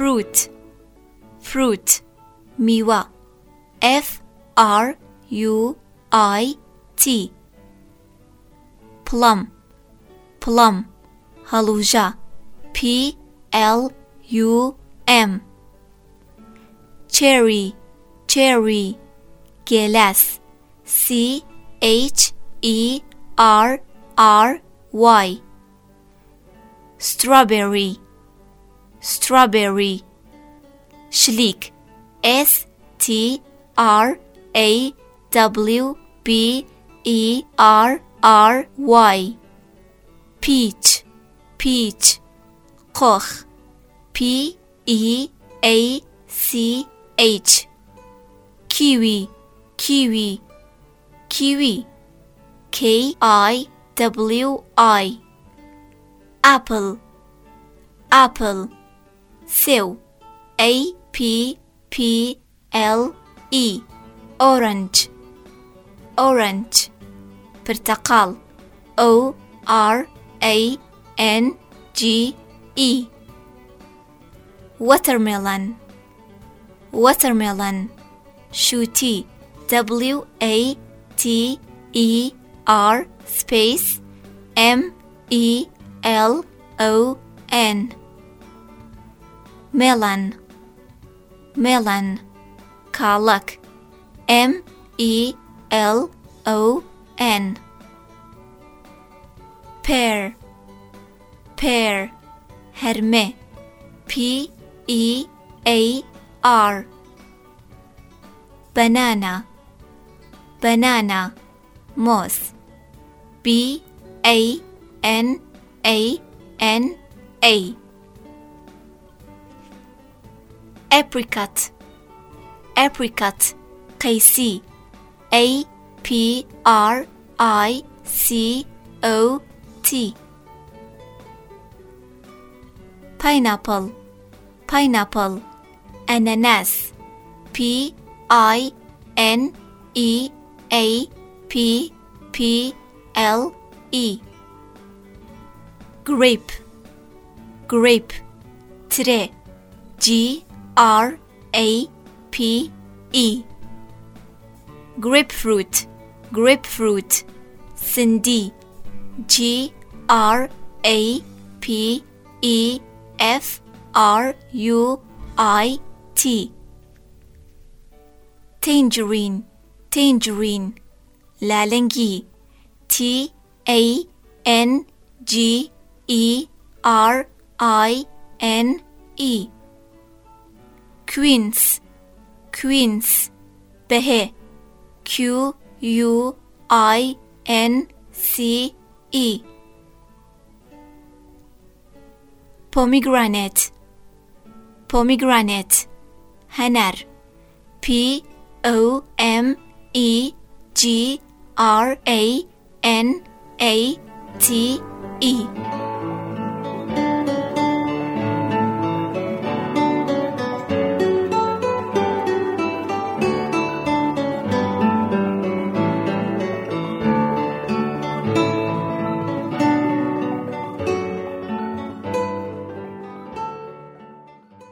fruit, fruit, miwa, f r u i t, plum, plum, ハルジャ p l u m, cherry, cherry, ゲラス c h e r r y, strawberry strawberry schlick S T R A W B E R R Y. Peach. Peach. Koch. P E A C H. Kiwi. Kiwi. Kiwi. K I W I. Apple. Apple Seal, A P P L E, orange, orange. Portakal, O R A N G E. Watermelon, watermelon. Shuti, W A T E R space M E L O N melon melon kalak. M E L O N. Pear. Pear. Herme. P E A R. Banana. Banana. Moss B A N A N A apricot. Apricot. KC A P R I C O T. Pineapple. Pineapple. Ananas. P I N E A P P L E. Grape. Grape. Today, G. R A P E. Grapefruit grapefruit Cindy, G R A P E F R U I T. Tangerine tangerine. 蓝莲子 T A N G E R I N E. Queens, Queens, the Q U I N C E. Pomegranate, pomegranate, hanar, P O M E G R A N A T E.